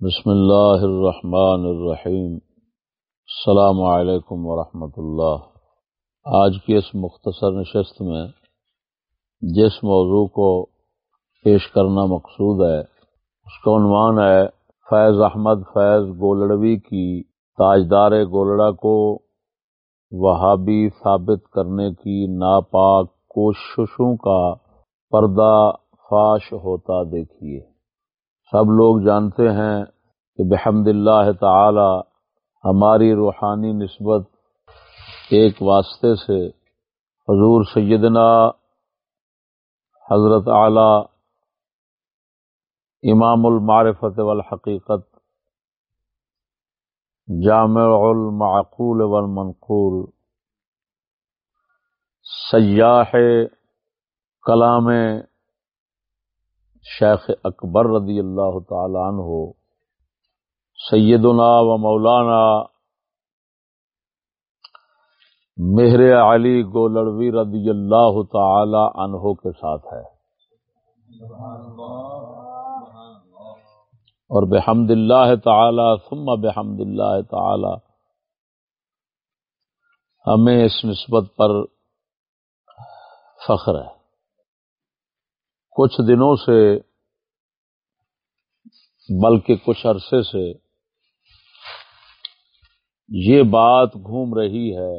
بسم اللہ الرحمن الرحیم۔ السلام علیکم ورحمۃ اللہ۔ آج کی اس مختصر نشست میں جس موضوع کو پیش کرنا مقصود ہے، اس کا عنوان ہے فیض احمد فیض گولڑوی کی تاجدار گولڑا کو وہابی ثابت کرنے کی ناپاک کوششوں کا پردہ فاش ہوتا دیکھیے۔ سب لوگ جانتے ہیں کہ بحمد اللہ تعالی ہماری روحانی نسبت ایک واسطے سے حضور سیدنا حضرت اعلی امام المعرفت والحقیقت جامع المعقول والمنقول سیاح کلام شیخ اکبر رضی اللہ تعالی عنہ، سیدنا و مولانا مہر علی گولڑوی رضی اللہ تعالی عنہ کے ساتھ ہے۔ اور بحمد اللہ تعالی، ثم بحمد اللہ تعالی، ہمیں اس نسبت پر فخر ہے۔ کچھ دنوں سے، بلکہ کچھ عرصے سے یہ بات گھوم رہی ہے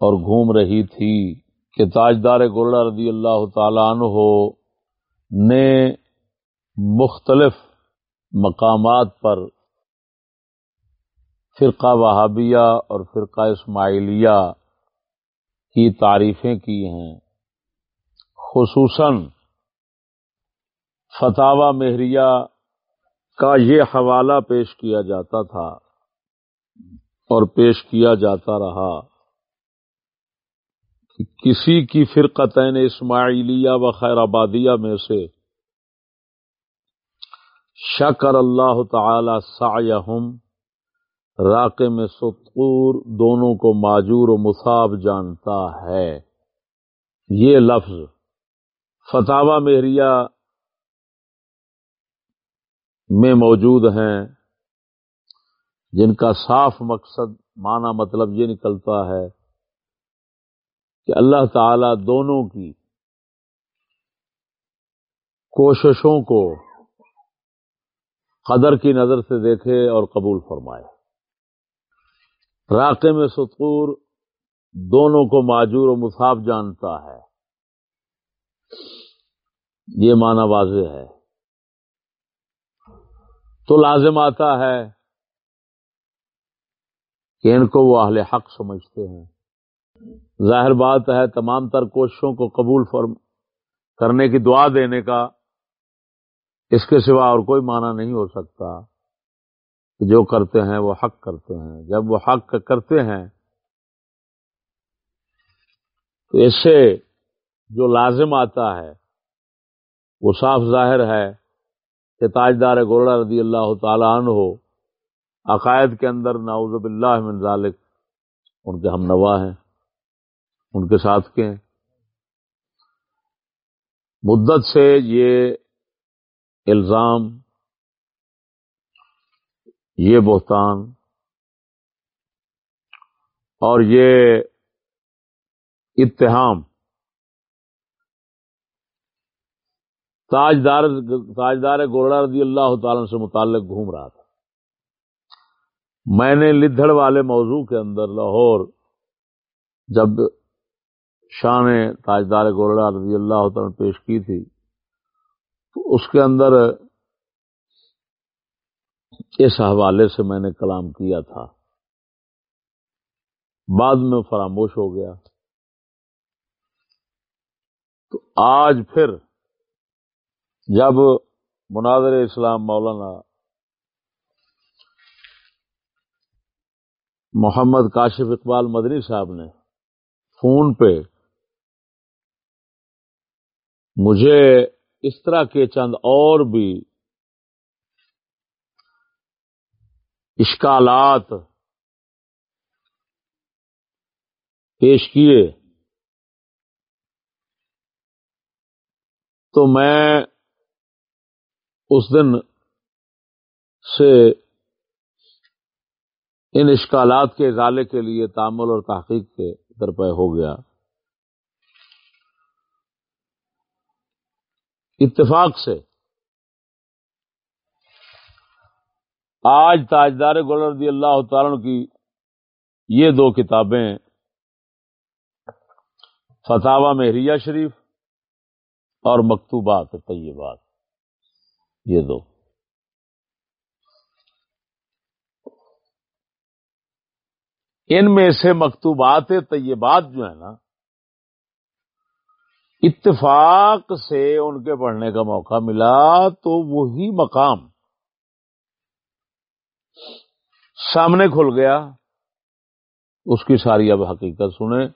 اور گھوم رہی تھی کہ تاجدار گولڈا رضی اللہ تعالی عنہ نے مختلف مقامات پر فرقہ وہابیہ اور فرقہ اسماعیلیہ کی تعریفیں کی ہیں۔ خصوصاً فتح مہریہ کا یہ حوالہ پیش کیا جاتا تھا اور پیش کیا جاتا رہا کہ کسی کی فرقتین اسماعیلیہ و خیر آبادیہ میں سے شکر اللہ تعالی سایہم راقے میں سطور دونوں کو معجور و مصاب جانتا ہے۔ یہ لفظ فتح مہریہ میں موجود ہیں، جن کا صاف مقصد معنی مطلب یہ نکلتا ہے کہ اللہ تعالی دونوں کی کوششوں کو قدر کی نظر سے دیکھے اور قبول فرمائے۔ راقے میں سطور دونوں کو معجور و مصاف جانتا ہے۔ یہ معنی واضح ہے۔ تو لازم آتا ہے کہ ان کو وہ اہل حق سمجھتے ہیں۔ ظاہر بات ہے، تمام تر کوششوں کو قبول فرم، کرنے کی دعا دینے کا اس کے سوا اور کوئی معنی نہیں ہو سکتا کہ جو کرتے ہیں وہ حق کرتے ہیں۔ جب وہ حق کرتے ہیں تو اس سے جو لازم آتا ہے، وہ صاف ظاہر ہے کہ تاجدار گولڑا رضی اللہ تعالی عنہ ہو عقائد کے اندر ناؤز باللہ من ذالک، ان کے ہم نوا ہیں، ان کے ساتھ کے ہیں۔ مدت سے یہ الزام، یہ بہتان اور یہ اتحام تاجدار تاجدار گولڑا رضی اللہ تعالی سے متعلق گھوم رہا تھا۔ میں نے لدھڑ والے موضوع کے اندر لاہور جب شان تاجدار گولڑا رضی اللہ تعالی پیش کی تھی، تو اس کے اندر اس حوالے سے میں نے کلام کیا تھا۔ بعد میں فراموش ہو گیا۔ تو آج پھر جب مناظر اسلام مولانا محمد کاشف اقبال مدنی صاحب نے فون پہ مجھے اس طرح کے چند اور بھی اشکالات پیش کیے، تو میں اس دن سے ان اشکالات کے ازالے کے لیے تعمل اور تحقیق کے درپے ہو گیا۔ اتفاق سے آج تاجدار گول رضی اللہ تعالیٰ کی یہ دو کتابیں فتح مہریہ شریف اور مکتوبات طیبات۔ یہ دو۔ ان میں سے مکتوبات طیبات جو ہے نا، اتفاق سے ان کے پڑھنے کا موقع ملا تو وہی مقام سامنے کھل گیا۔ اس کی ساری اب حقیقت سنیں۔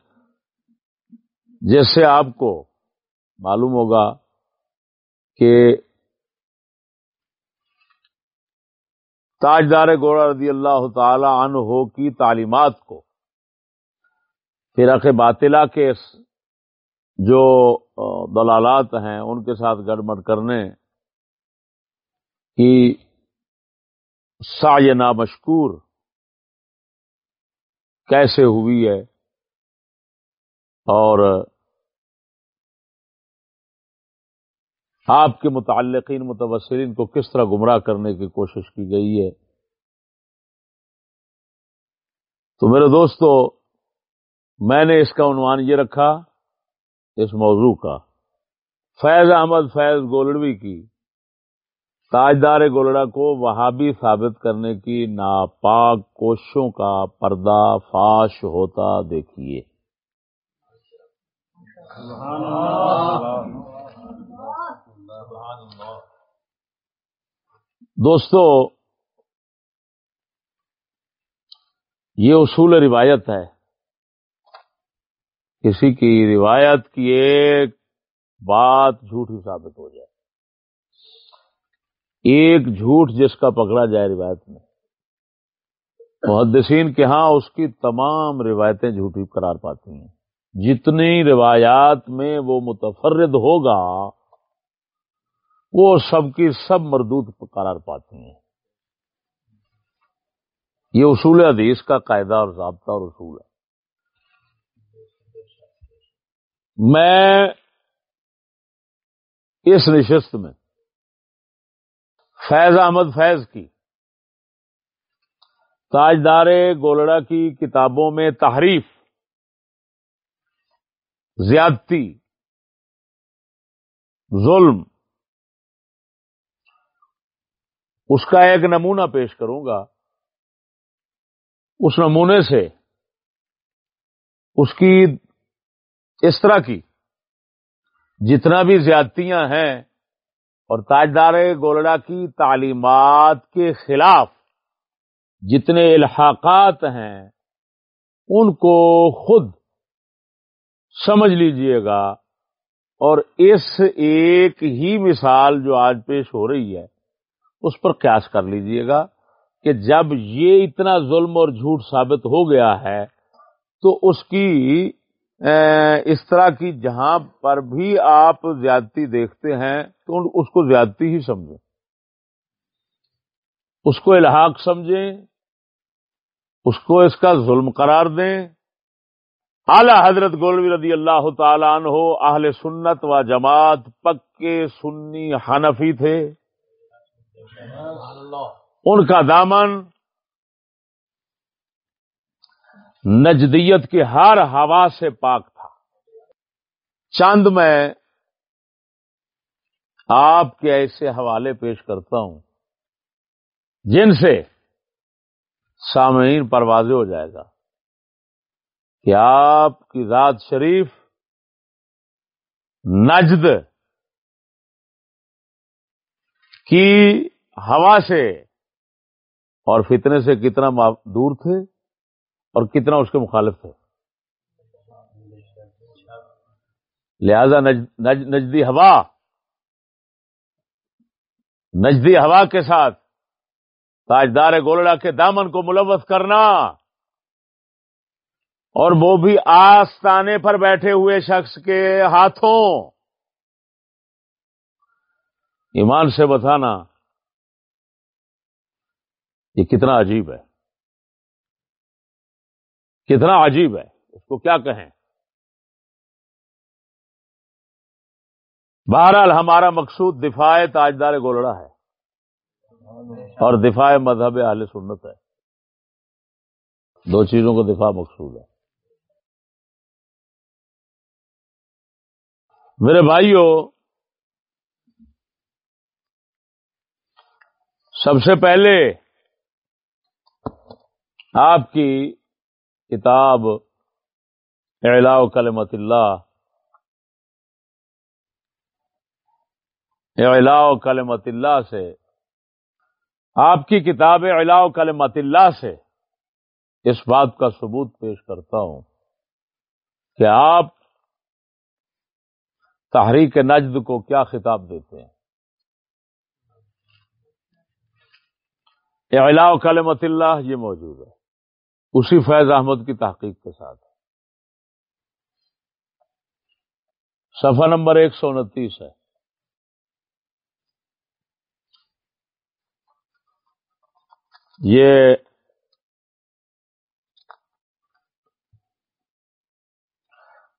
جیسے آپ کو معلوم ہوگا کہ تاجدار گوڑا رضی اللہ تعالی عنہ کی تعلیمات کو۔ فرق باطلا کے جو دلالات ہیں، ان کے ساتھ گڑبڑ کرنے کی سایہ مشکور کیسے ہوئی ہے اور آپ کے متعلقین، متبصرین کو کس طرح گمراہ کرنے کی کوشش کی گئی ہے؟ تو میرے دوستو، میں نے اس کا عنوان یہ رکھا، اس موضوع کا۔ فیض احمد، فیض گولڑوی کی، تاجدار گولڑا کو وہابی ثابت کرنے کی ناپاک کوششوں کا پردہ فاش ہوتا دیکھیے۔ دوستو، یہ اصول روایت ہے۔ کسی کی روایت کی ایک بات جھوٹی ثابت ہو جائے۔ ایک جھوٹ جس کا پکڑا جائے روایت میں۔ محدثین کے ہاں اس کی تمام روایتیں جھوٹی قرار پاتی ہیں۔ جتنی روایات میں وہ متفرد ہوگا وہ سب کی سب مردود قرار پاتی ہیں۔ یہ اصول حدیث کا قاعدہ اور ضابطہ اور اصول ہے۔ میں اس نشست میں فیض احمد فیض کی تاجدار گولڑا کی کتابوں میں تحریف، زیادتی، ظلم اس کا ایک نمونہ پیش کروں گا۔ اس نمونے سے اس کی اس طرح کی، جتنا بھی زیادتیاں ہیں اور تاجدار گولڑا کی تعلیمات کے خلاف جتنے الحاقات ہیں، ان کو خود سمجھ لیجیے گا۔ اور اس ایک ہی مثال جو آج پیش ہو رہی ہے اس پر قیاس کر لیجیے گا کہ جب یہ اتنا ظلم اور جھوٹ ثابت ہو گیا ہے، تو اس کی اس طرح کی جہاں پر بھی آپ زیادتی دیکھتے ہیں، تو اس کو زیادتی ہی سمجھیں۔ اس کو الحاق سمجھیں، اس کو اس کا ظلم قرار دیں۔ اعلی حضرت گولوی رضی اللہ تعالیٰ عنہ اہل سنت و جماعت پکے سنی حنفی تھے۔ ان کا دامن نجدیت کے ہر ہوا سے پاک تھا۔ چاند میں آپ کے ایسے حوالے پیش کرتا ہوں، جن سے سامعین پر واضح ہو جائے گا کہ آپ کی ذات شریف نجد کی ہوا سے اور فتنے سے کتنا دور تھے اور کتنا اس کے مخالف تھے۔ لہذا نجدی ہوا نجدی ہوا کے ساتھ تاجدار گولڑا کے دامن کو ملوث کرنا اور وہ بھی آستانے پر بیٹھے ہوئے شخص کے ہاتھوں۔ ایمان سے بتانا یہ کتنا عجیب ہے۔ کتنا عجیب ہے۔ اس کو کیا کہیں؟ بہرحال ہمارا مقصود دفاع تاجدار گولڑا ہے۔ اور دفاع مذہب اہل سنت ہے۔ دو چیزوں کو دفاع مقصود ہے۔ میرے بھائیوں سب سے پہلے آپ کی کتاب اعلاء کلمت اللہ، اعلاء کلمت اللہ سے، آپ کی کتاب اعلاء کلمت اللہ سے اس بات کا ثبوت پیش کرتا ہوں کہ آپ تحریک نجد کو کیا خطاب دیتے ہیں۔ اعلاء کلمت اللہ یہ موجود ہے۔ اسی فیض احمد کی تحقیق کے ساتھ۔ صفحہ نمبر ایک سو انتیس ہے۔ یہ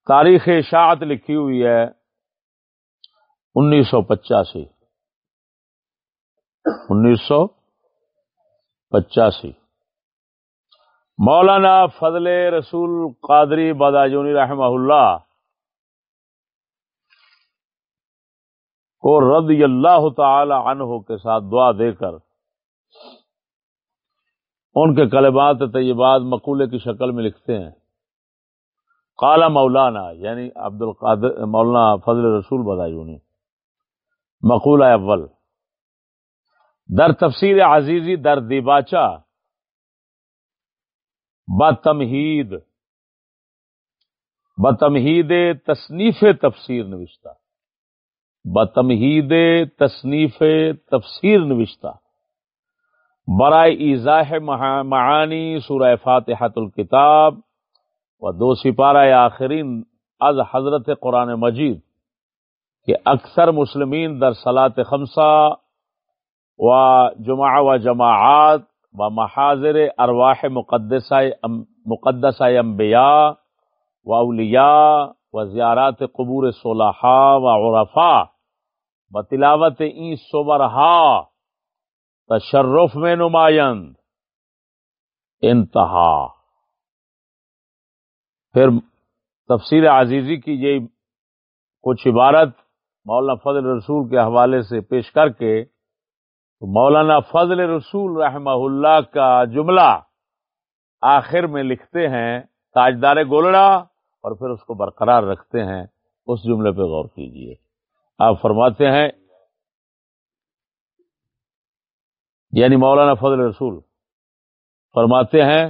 تاریخ اشاعت لکھی ہوئی ہے انیس سو پچاسی۔ انیس سو پچاسی۔ مولانا فضل رسول قادری بداجونی رحمہ اللہ کو رضی اللہ تعالی عنہ کے ساتھ دعا دے کر ان کے کلبات طیبات مقولے کی شکل میں لکھتے ہیں۔ کالا مولانا یعنی عبد القادر مولانا فضل رسول بدایونی مقولہ اول۔ در تفسیر عزیزی، در دیباچا بتمہید بتمہید تصنیف تفسیر نوشتہ، بتمہید تصنیف تفسیر نوشتہ۔ برائے ایزاح معانی سورہ فاتحت الکتاب و دو سپارہ آخرین از حضرت قرآن مجید کہ اکثر مسلمین در سلاط خمسہ و جمع و جماعات و محاذر ارواح مقدسہ مقدسہ انبیاء و اولیاء و زیارات قبور صلحاء و عرفا و تلاوت این صبرہا تشرف میں نمائند انتہا پھر تفسیر عزیزی کی یہ کچھ عبارت مولانا فضل رسول کے حوالے سے پیش کر کے تو مولانا فضل رسول رحمہ اللہ کا جملہ آخر میں لکھتے ہیں، تاجدار گولڑا، اور پھر اس کو برقرار رکھتے ہیں۔ اس جملے پہ غور کیجیے۔ آپ فرماتے ہیں یعنی مولانا فضل رسول، فرماتے ہیں،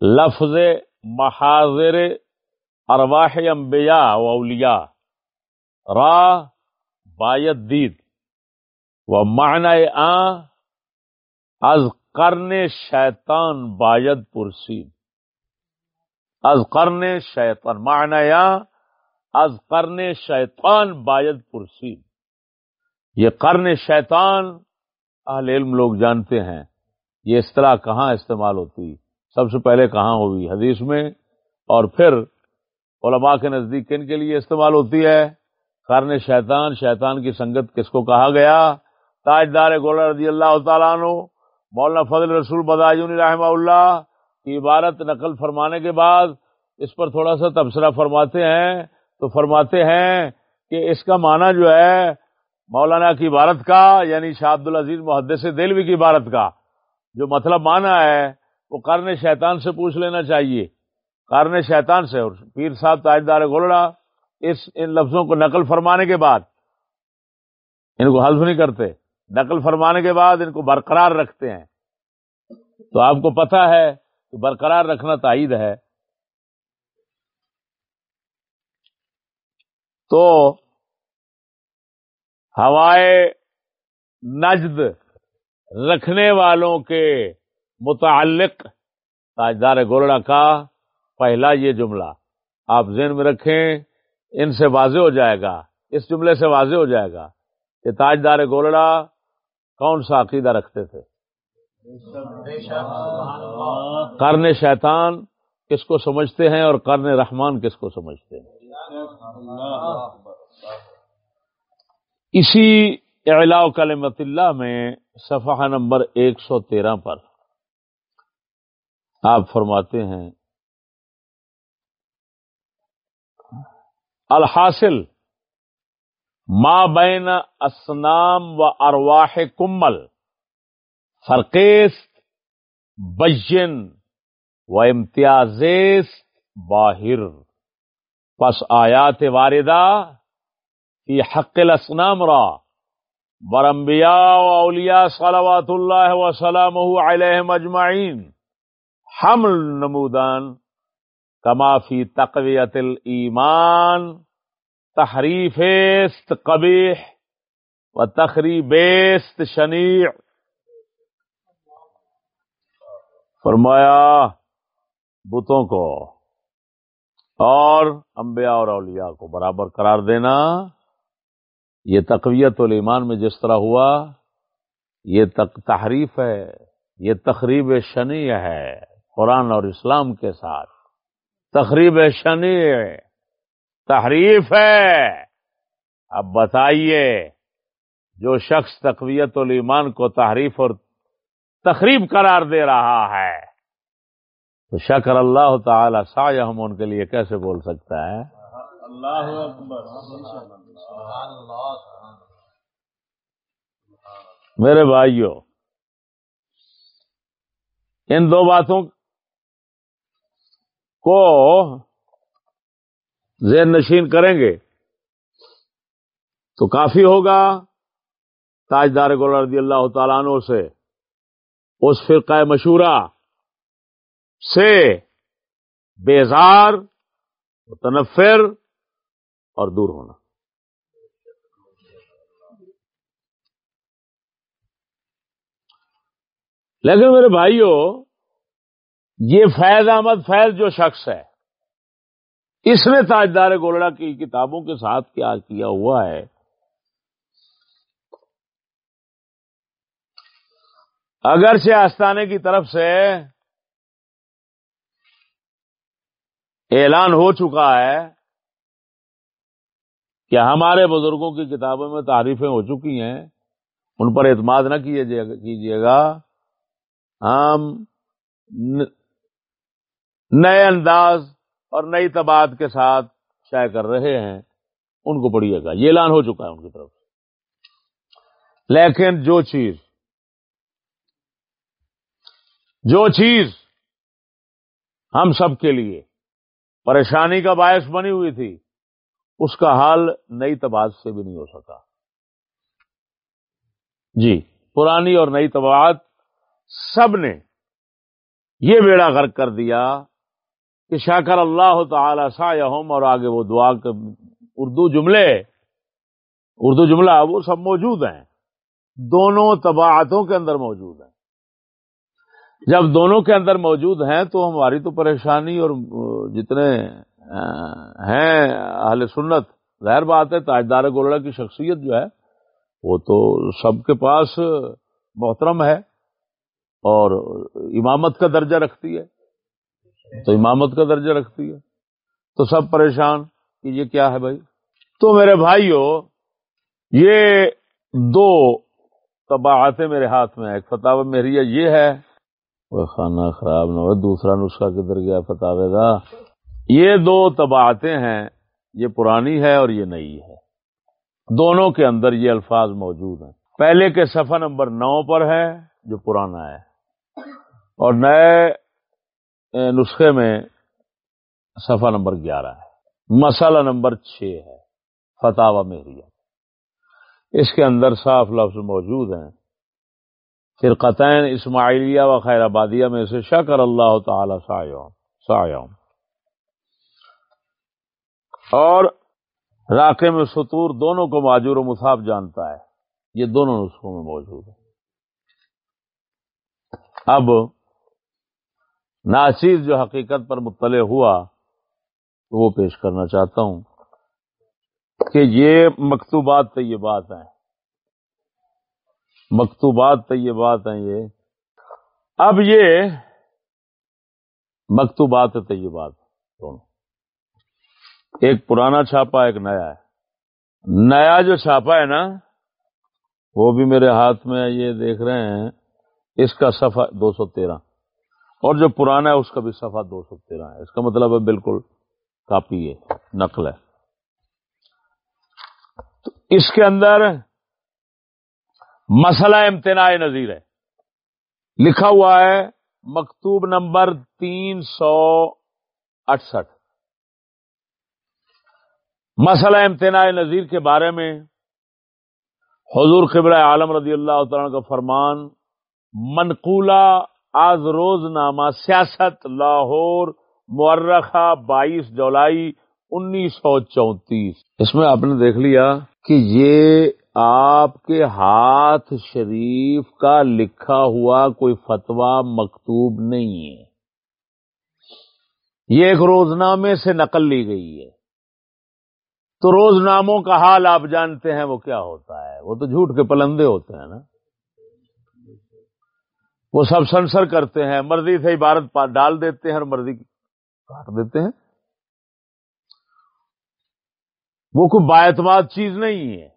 لفظ محاذر ارواح انبیاء و اولیاء، را باید دید۔ و معنی آ از قرن شیطان باید پرسید از قرن شیطان، معنی آ از قرن شیطان باید پرسید یہ قرن شیطان اہل علم لوگ جانتے ہیں. یہ اصطلاح کہاں استعمال ہوتی؟ سب سے پہلے کہاں ہوئی؟ حدیث میں. اور پھر علماء کے نزدیک کن کے لیے استعمال ہوتی ہے؟ قرن شیطان شیطان کی سنگت کس کو کہا گیا؟ تاجدار گولر رضی اللہ تعالیٰ عنہ، مولانا فضل رسول بداجون رحمہ اللہ، کی عبارت نقل فرمانے کے بعد اس پر تھوڑا سا تبصرہ فرماتے ہیں۔ تو فرماتے ہیں کہ اس کا معنی جو ہے، مولانا کی عبارت کا یعنی شاہ عبد العزیز محدث دلوی کی عبارت کا۔ جو مطلب مانا ہے، وہ کرن شیطان سے پوچھ لینا چاہیے۔ کرن شیطان سے، اور پیر صاحب تاجدار گولڑا، اس ان لفظوں کو نقل فرمانے کے بعد۔ ان کو حلف نہیں کرتے۔ نقل فرمانے کے بعد ان کو برقرار رکھتے ہیں۔ تو آپ کو پتا ہے کہ برقرار رکھنا تائید ہے۔ تو ہوائے نجد رکھنے والوں کے متعلق تاجدار گولڑا کا پہلا یہ جملہ آپ ذہن میں رکھیں، ان سے واضح ہو جائے گا۔ اس جملے سے واضح ہو جائے گا کہ تاجدار گولڑا کون سا عقیدہ رکھتے تھے؟ کرن شیطان کس کو سمجھتے ہیں اور کرن رحمان کس کو سمجھتے ہیں؟ اسی اعلاء کلمت اللہ میں صفحہ نمبر ایک سو تیرہ پر آپ فرماتے ہیں، الحاصل ما بین اسنام و ارواح کمل فرقیست بجن و امتیازیست، باہر۔ پس آیات واردہ، فی حق الاسنام را برمبیا و اولیاء صلوات اللہ وسلام علیہ مجمعین حمل نمودان، کما فی تقویت الایمان تحریف است قبیح و تخریب است شنیع۔ فرمایا، بتوں کو اور انبیاء اور اولیاء کو برابر قرار دینا۔ یہ تقویت الایمان میں جس طرح ہوا، یہ تحریف ہے، یہ تقریب شنی ہے قرآن اور اسلام کے ساتھ۔ تقریب شنی تحریف ہے۔ اب بتائیے جو شخص تقویت الایمان کو تحریف اور تقریب قرار دے رہا ہے تو شکر اللہ تعالی سایہ ہم ان کے لیے کیسے بول سکتا ہے؟ اللہ میرے بھائیوں ان دو باتوں کو ذہن نشین کریں گے تو کافی ہوگا تاجدار رضی اللہ تعالیٰ عنہ سے اس فرقہ مشورہ سے بیزار تنفر اور دور ہونا۔ لیکن میرے بھائیوں یہ فیض احمد فیض جو شخص ہے اس نے تاجدار گولڑا کی کتابوں کے ساتھ کیا کیا ہوا ہے؟ اگرچہ آستانے کی طرف سے اعلان ہو چکا ہے کہ ہمارے بزرگوں کی کتابوں میں تعریفیں ہو چکی ہیں۔ ان پر اعتماد نہ کیجیے گا۔ ہم نئے انداز اور نئی تباد کے ساتھ شائع کر رہے ہیں، ان کو پڑھیے گا یہ اعلان ہو چکا ہے ان کی طرف سے۔ لیکن جو چیز جو چیز ہم سب کے لیے پریشانی کا باعث بنی ہوئی تھی، اس کا حال نئی تباد سے بھی نہیں ہو سکا۔ جی پرانی اور نئی تباد سب نے یہ بیڑا غرق کر دیا۔ کہ شاکر اللہ تعالی سا اور آگے وہ دعا کے اردو جملے، اردو جملہ وہ سب موجود ہیں۔ دونوں طباعتوں کے اندر موجود ہیں۔ جب دونوں کے اندر موجود ہیں تو ہماری تو پریشانی اور جتنے ہیں اہل سنت، ظاہر بات ہے، تاجدار گولڑا کی شخصیت جو ہے، وہ تو سب کے پاس محترم ہے اور امامت کا درجہ رکھتی ہے۔ تو امامت کا درجہ رکھتی ہے۔ تو سب پریشان کہ یہ کیا ہے بھائی؟ تو میرے بھائیوں یہ دو تباہتیں میرے ہاتھ میں ایک فتح میری یہ ہے، وہ کھانا خراب نہ ہو، دوسرا نسخہ کدھر گیا فتح دا؟ یہ دو تباہتیں ہیں، یہ پرانی ہے اور یہ نئی ہے۔ دونوں کے اندر یہ الفاظ موجود ہیں۔ پہلے کے صفحہ نمبر نو پر ہے، جو پرانا ہے۔ اور نئے نسخے میں صفحہ نمبر گیارہ ہے۔ مسئلہ نمبر چھ ہے فتح مہریہ اس کے اندر صاف لفظ موجود ہیں۔ پھر اسماعیلیہ و خیر آبادیہ میں سے شکر اللہ تعالی سایوم سایوم اور راقے میں سطور دونوں کو معجور و مصاف جانتا ہے۔ یہ دونوں نسخوں میں موجود ہے اب ناچیز جو حقیقت پر مطلع ہوا وہ پیش کرنا چاہتا ہوں کہ یہ مکتوبات تو یہ بات ہے مکتوبات طیبات ہیں یہ۔ اب یہ مکتوبات طیبات۔ دونوں ایک پرانا چھاپا ایک نیا ہے۔ نیا جو چھاپا ہے نا، وہ بھی میرے ہاتھ میں یہ دیکھ رہے ہیں۔ اس کا صفحہ دو سو تیرہ۔ اور جو پرانا ہے اس کا بھی صفحہ دو سو تیرہ ہے۔ اس کا مطلب ہے بالکل کاپی ہے، نقل ہے۔ تو اس کے اندر مسئلہ امتناع نظیر ہے۔ لکھا ہوا ہے، مکتوب نمبر تین سو اٹسٹھ مسئلہ امتناع نظیر کے بارے میں حضور قبل عالم رضی اللہ تعالیٰ کا فرمان منقولہ آز روز نامہ سیاست لاہور مرخہ بائیس جولائی انیس سو چونتیس۔ اس میں آپ نے دیکھ لیا کہ یہ آپ کے ہاتھ شریف کا لکھا ہوا کوئی فتوا مکتوب نہیں ہے۔ یہ ایک روزنامے سے نقل لی گئی ہے۔ تو روز ناموں کا حال آپ جانتے ہیں وہ کیا ہوتا ہے؟ وہ تو جھوٹ کے پلندے ہوتے ہیں نا۔ وہ سب سنسر کرتے ہیں، مرضی سے عبارت ڈال دیتے ہیں اور مرضی کاٹ دیتے ہیں۔ وہ کوئی باعتماد چیز نہیں ہے۔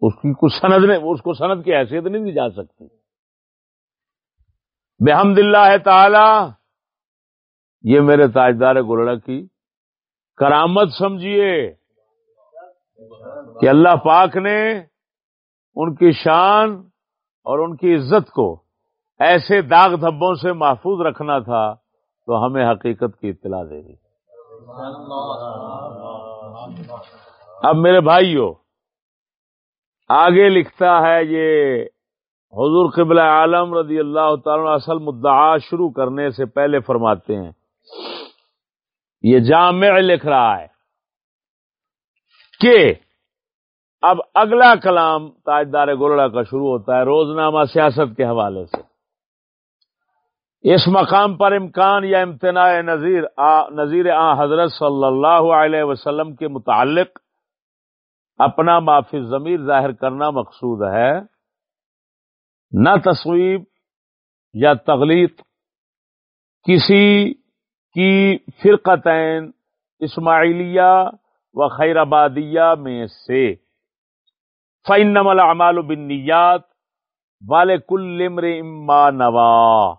اس کی کچھ سند نہیں اس کو سند کی حیثیت نہیں دی جا سکتی۔ بحمد اللہ تعالی، یہ میرے تاجدار گولڑا کی کرامت سمجھیے کہ اللہ پاک نے ان کی شان اور ان کی عزت کو ایسے داغ دھبوں سے محفوظ رکھنا تھا، تو ہمیں حقیقت کی اطلاع دے دی۔ اب میرے بھائیوں آگے لکھتا ہے یہ حضور قبل عالم رضی اللہ تعالی اصل مدعا شروع کرنے سے پہلے فرماتے ہیں۔ یہ جامع لکھ رہا ہے کہ اب اگلا کلام تاجدار گولڑا کا شروع ہوتا ہے روزنامہ سیاست کے حوالے سے۔ اس مقام پر امکان یا امتناع نظیر نظیر آ حضرت صلی اللہ علیہ وسلم کے متعلق اپنا معافی ضمیر ظاہر کرنا مقصود ہے۔ نہ تصویب یا تغلیق کسی کی فرقتین اسماعیلیہ و خیر آبادیہ میں سے۔ فن نمل امال بنیات والے کل امر اما نوا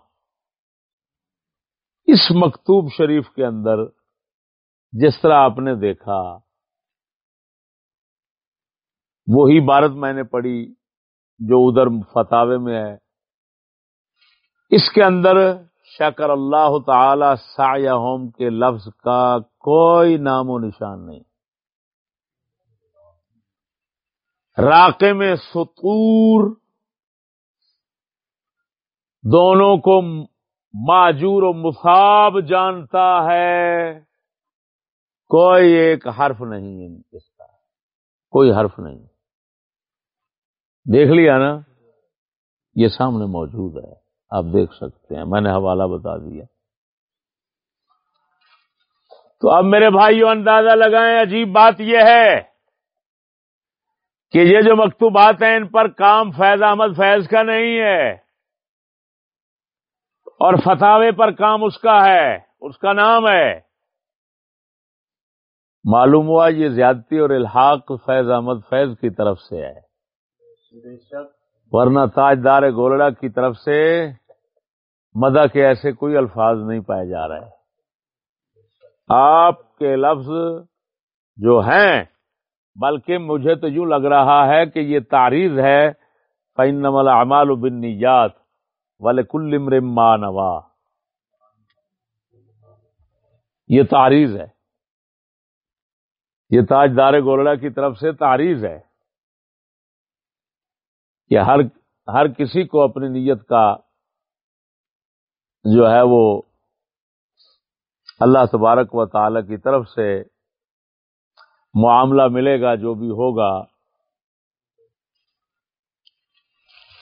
اس مکتوب شریف کے اندر جس طرح آپ نے دیکھا، وہی بھارت میں نے پڑھی جو ادھر فتاوے میں ہے۔ اس کے اندر شکر اللہ تعالی سایہ ہوم کے لفظ کا کوئی نام و نشان نہیں۔ راقے میں سطور دونوں کو معجور و مصاب جانتا ہے۔ کوئی ایک حرف نہیں اس کا۔ کوئی حرف نہیں۔ دیکھ لیا نا؟ یہ سامنے موجود ہے۔ آپ دیکھ سکتے ہیں۔ میں نے حوالہ بتا دیا۔ تو اب میرے بھائیوں اندازہ لگائیں، عجیب بات یہ ہے۔ کہ یہ جو مکتوبات ہیں ان پر کام فیض احمد فیض کا نہیں ہے اور فتاوے پر کام اس کا ہے، اس کا نام ہے۔ معلوم ہوا یہ زیادتی اور الحاق فیض احمد فیض کی طرف سے ہے۔ ورنہ تاجدار گولڑا کی طرف سے مدہ کے ایسے کوئی الفاظ نہیں پائے جا رہے۔ آپ کے لفظ جو ہیں بلکہ مجھے تو یوں لگ رہا ہے کہ یہ تعریض ہے فین نمل امال بن نیات والے کل یہ تعریض ہے۔ یہ تاجدار گولڑا کی طرف سے تعریض ہے کہ ہر ہر کسی کو اپنی نیت کا جو ہے وہ اللہ تبارک و تعالی کی طرف سے معاملہ ملے گا جو بھی ہوگا۔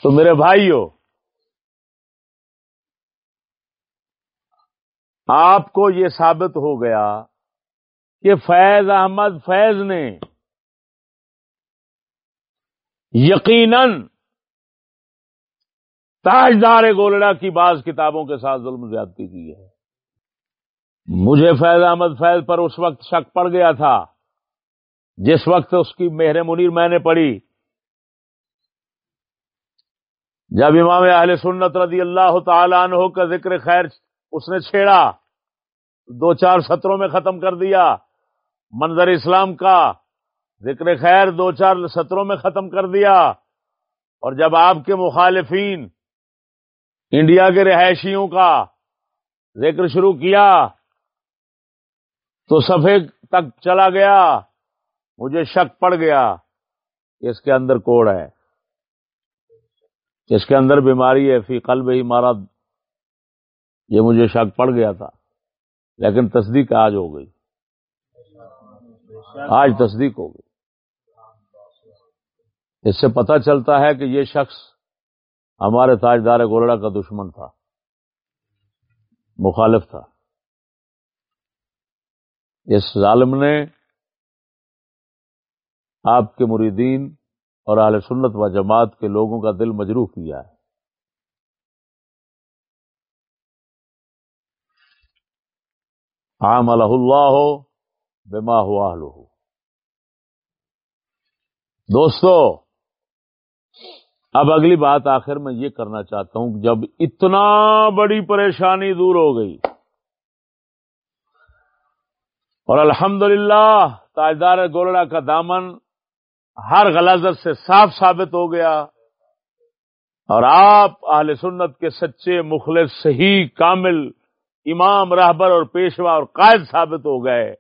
تو میرے بھائیوں آپ کو یہ ثابت ہو گیا کہ فیض احمد فیض نے یقیناً تاجدار گولڑا کی بعض کتابوں کے ساتھ ظلم زیادتی کی ہے۔ مجھے فیض احمد فیض پر اس وقت شک پڑ گیا تھا۔ جس وقت اس کی مہر منیر میں نے پڑھی، جب امام اہل سنت رضی اللہ تعالی عنہ کا ذکر خیر اس نے چھیڑا، دو چار سطروں میں ختم کر دیا، منظر اسلام کا ذکر خیر دو چار سطروں میں ختم کر دیا، اور جب آپ کے مخالفین انڈیا کے رہائشیوں کا ذکر شروع کیا تو سفید تک چلا گیا۔ مجھے شک پڑ گیا اس کے اندر کوڑ ہے اس کے اندر بیماری ہے، فی قلب ہی مارا، یہ مجھے شک پڑ گیا تھا، لیکن تصدیق آج ہو گئی۔ آج تصدیق ہو گئی۔ اس سے پتہ چلتا ہے کہ یہ شخص ہمارے تاجدار گولڑا کا دشمن تھا، مخالف تھا۔ اس ظالم نے آپ کے مریدین اور اعلی سنت و جماعت کے لوگوں کا دل مجروح کیا ہے۔ عام اللہ ہو بما ہوا ہو دوستو، اب اگلی بات آخر میں یہ کرنا چاہتا ہوں جب اتنا بڑی پریشانی دور ہو گئی اور الحمدللہ للہ تاجدار گولڑا کا دامن ہر غلازت سے صاف ثابت ہو گیا اور آپ اہل سنت کے سچے، مخلص، صحیح، کامل امام، رہبر اور پیشوا اور قائد ثابت ہو گئے۔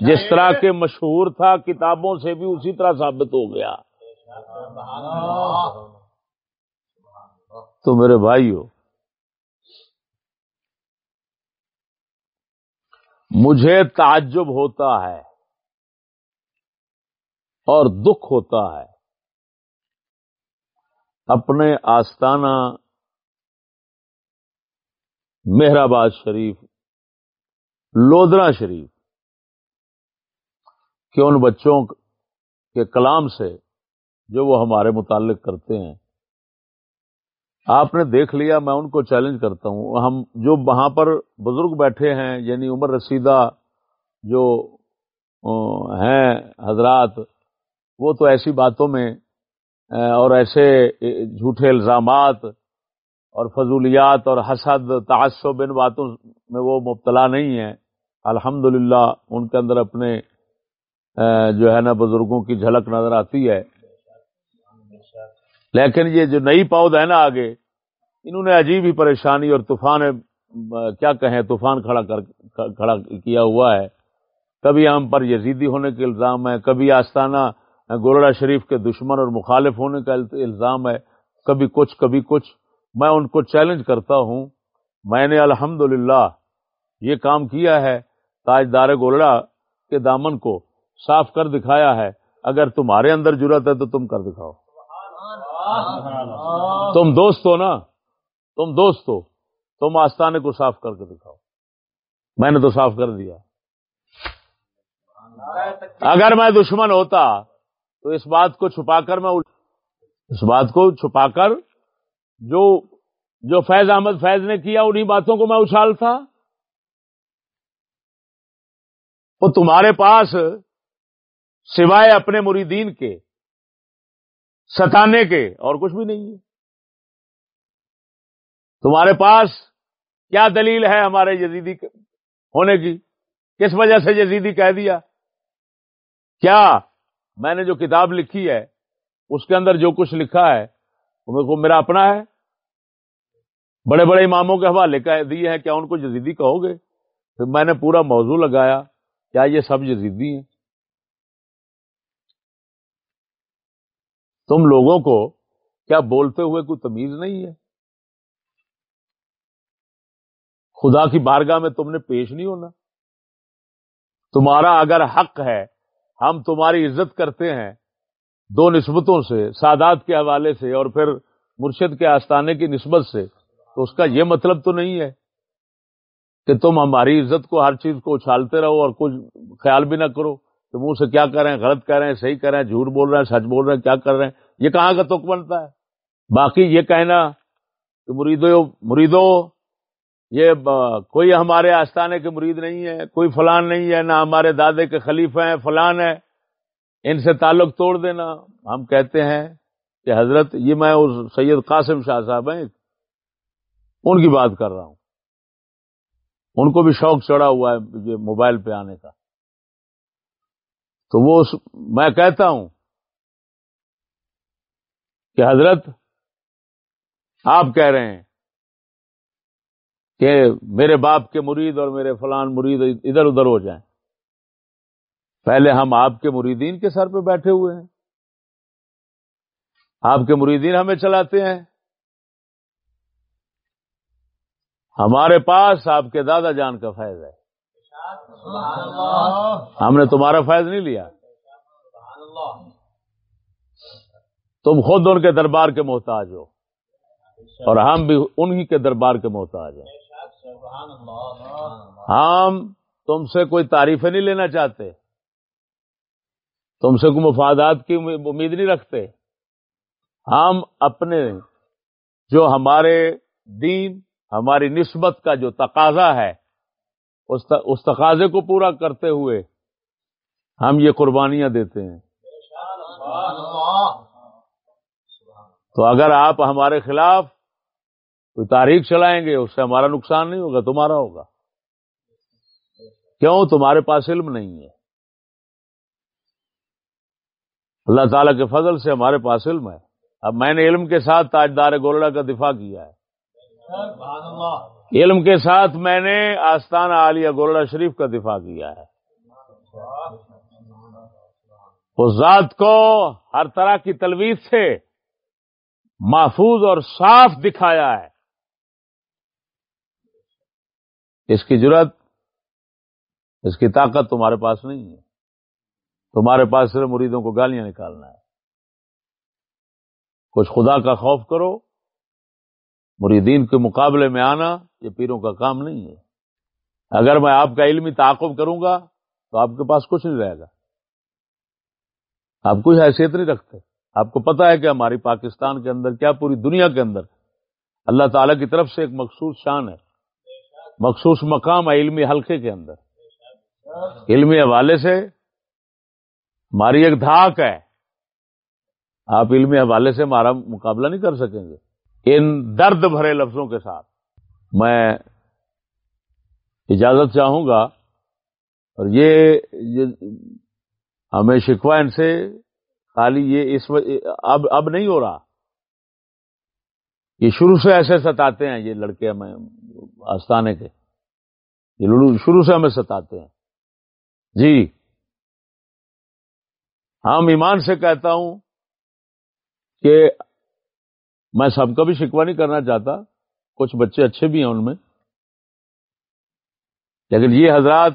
جس طرح کے مشہور تھا، کتابوں سے بھی اسی طرح ثابت ہو گیا۔ تو میرے بھائی ہو مجھے تعجب ہوتا ہے۔ اور دکھ ہوتا ہے۔ اپنے آستانہ مہرآباد شریف لودرا شریف، کہ ان بچوں کے کلام سے جو وہ ہمارے متعلق کرتے ہیں۔ آپ نے دیکھ لیا، میں ان کو چیلنج کرتا ہوں۔ ہم جو وہاں پر بزرگ بیٹھے ہیں یعنی عمر رسیدہ جو ہیں، حضرات وہ تو ایسی باتوں میں اور ایسے جھوٹے الزامات اور فضولیات اور حسد، تعصب، ان باتوں میں وہ مبتلا نہیں ہے الحمد ان کے اندر اپنے جو ہے نا، بزرگوں کی جھلک نظر آتی ہے۔ لیکن یہ جو نئی پود ہے نا آگے، انہوں نے عجیب ہی پریشانی اور طوفان کیا کہیں، طوفان کھڑا کر، کھڑا کیا ہوا ہے۔ کبھی ہم پر یزیدی ہونے کے الزام ہے کبھی آستانہ گولڑا شریف کے دشمن اور مخالف ہونے کا الزام ہے۔ کبھی کچھ کبھی کچھ۔ میں ان کو چیلنج کرتا ہوں۔ میں نے الحمد یہ کام کیا ہے۔ تاجدار گولڑا کے دامن کو صاف کر دکھایا ہے۔ اگر تمہارے اندر ضرورت ہے تو تم کر دکھاؤ۔ تم دوست ہو نا؟ تم دوست ہو۔ تم آستانے کو صاف کر کے دکھاؤ۔ میں نے تو صاف کر دیا۔ اگر میں دشمن ہوتا تو اس بات کو چھپا کر میں اس بات کو چھپا کر جو جو فیض احمد فیض نے کیا انہی باتوں کو میں اچھالتا وہ تمہارے پاس سوائے اپنے مریدین کے، ستانے کے اور کچھ بھی نہیں ہے۔ تمہارے پاس کیا دلیل ہے ہمارے جزیدی ہونے کی؟ کس وجہ سے جزیدی کہہ دیا؟ کیا میں نے جو کتاب لکھی ہے، اس کے اندر جو کچھ لکھا ہے، وہ میرا اپنا ہے۔ بڑے بڑے اماموں کے حوالے کہہ دیے ہیں، کیا ان کو جزیدی کہو گے؟ پھر میں نے پورا موضوع لگایا، کیا یہ سب جزیدی ہیں؟ تم لوگوں کو کیا بولتے ہوئے کوئی تمیز نہیں ہے؟ خدا کی بارگاہ میں تم نے پیش نہیں ہونا۔ تمہارا اگر حق ہے ہم تمہاری عزت کرتے ہیں دو نسبتوں سے، سادات کے حوالے سے اور پھر مرشد کے آستانے کی نسبت سے۔ تو اس کا یہ مطلب تو نہیں ہے کہ تم ہماری عزت کو ہر چیز کو اچھالتے رہو اور کچھ خیال بھی نہ کرو۔ تو منہ سے کیا کر رہے ہیں غلط کر رہے ہیں، صحیح کر رہے ہیں، جھوٹ بول رہے ہیں، سچ بول رہے ہیں، کیا کر رہے ہیں؟ یہ کہاں کا تک بنتا ہے؟ باقی یہ کہنا کہ مریدو مریدو یہ کوئی ہمارے آستانے کے مرید نہیں ہے، کوئی فلان نہیں ہے، نہ ہمارے دادے کے خلیفہ ہیں، فلان ہے ان سے تعلق توڑ دینا۔ ہم کہتے ہیں کہ حضرت، یہ میں اس سید قاسم شاہ صاحب ہیں، ان کی بات کر رہا ہوں۔ ان کو بھی شوق چڑھا ہوا ہے یہ موبائل پہ آنے کا۔ تو وہ میں کہتا ہوں کہ حضرت، آپ کہہ رہے ہیں کہ میرے باپ کے مرید اور میرے فلان مرید ادھر ادھر ہو جائیں۔ پہلے ہم آپ کے مریدین کے سر پہ بیٹھے ہوئے ہیں۔ آپ کے مریدین ہمیں چلاتے ہیں۔ ہمارے پاس آپ کے دادا جان کا فیض ہے۔ ہم نے تمہارا فیض نہیں لیا۔ تم خود ان کے دربار کے محتاج ہو۔ اور ہم بھی انہی کے دربار کے محتاج ہیں۔ ہم تم سے کوئی تعریفیں نہیں لینا چاہتے. تم سے کوئی مفادات کی امید نہیں رکھتے. ہم اپنے جو ہمارے دین ہماری نسبت کا جو تقاضا ہے اس تقاضے کو پورا کرتے ہوئے ہم یہ قربانیاں دیتے ہیں. تو اگر آپ ہمارے خلاف کوئی تاریخ چلائیں گے، اس سے ہمارا نقصان نہیں ہوگا، تمہارا ہوگا۔ کیوں؟ تمہارے پاس علم نہیں ہے۔ اللہ تعالی کے فضل سے ہمارے پاس علم ہے۔ اب میں نے علم کے ساتھ تاجدار گولڑا کا دفاع کیا ہے۔ علم کے ساتھ میں نے آستانہ عالیہ گولڑا شریف کا دفاع کیا ہے۔ اس ذات کو ہر طرح کی تلویز سے محفوظ اور صاف دکھایا ہے۔ اس کی ضرورت اس کی طاقت تمہارے پاس نہیں ہے۔ تمہارے پاس صرف مریدوں کو گالیاں نکالنا ہے۔ کچھ خدا کا خوف کرو، مریدین کے مقابلے میں آنا یہ پیروں کا کام نہیں ہے۔ اگر میں آپ کا علمی تعاقب کروں گا تو آپ کے پاس کچھ نہیں رہے گا۔ آپ کوئی حیثیت نہیں رکھتے۔ آپ کو پتا ہے کہ ہماری پاکستان کے اندر، کیا پوری دنیا کے اندر اللہ تعالی کی طرف سے ایک مخصوص شان ہے۔ مخصوص مقام ہے علمی حلقے کے اندر۔ علمی حوالے سے ہماری ایک دھاک ہے۔ آپ علمی حوالے سے ہمارا مقابلہ نہیں کر سکیں گے۔ ان درد بھرے لفظوں کے ساتھ میں اجازت چاہوں گا اور یہ ہمیں شکوا ان سے خالی یہ اس اب اب نہیں ہو رہا۔ یہ شروع سے ایسے ستاتے ہیں، یہ لڑکے ہمیں آستانے کے۔ یہ شروع سے ہمیں ستاتے ہیں۔ جی۔ ہم ایمان سے کہتا ہوں کہ میں سب کا بھی شکوا نہیں کرنا چاہتا، کچھ بچے اچھے بھی ہیں ان میں۔ لیکن یہ حضرات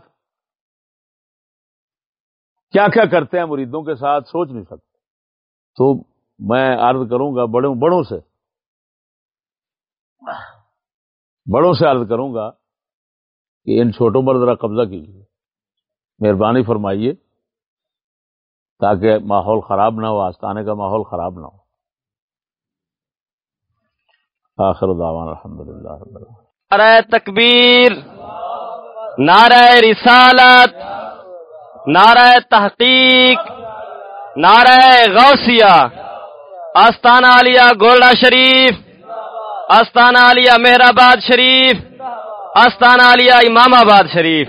کیا کیا کرتے ہیں مریدوں کے ساتھ سوچ نہیں سکتے۔ تو میں عرض کروں گا بڑوں بڑوں سے۔ بڑوں سے عرض کروں گا کہ ان چھوٹوں پر ذرا قبضہ کیجیے۔ مہربانی فرمائیے تاکہ ماحول خراب نہ ہو، آستانے کا ماحول خراب نہ ہو۔ آخر دعوان الحمد للہ نعرہ تکبیر، نعرہ رسالت، نعرہ تحقیق، نعرہ غوثیہ، آستانہ علیہ گولڈا شریف آستانہ علیہ مہرآباد شریف آستانہ علیہ امام آباد شریف۔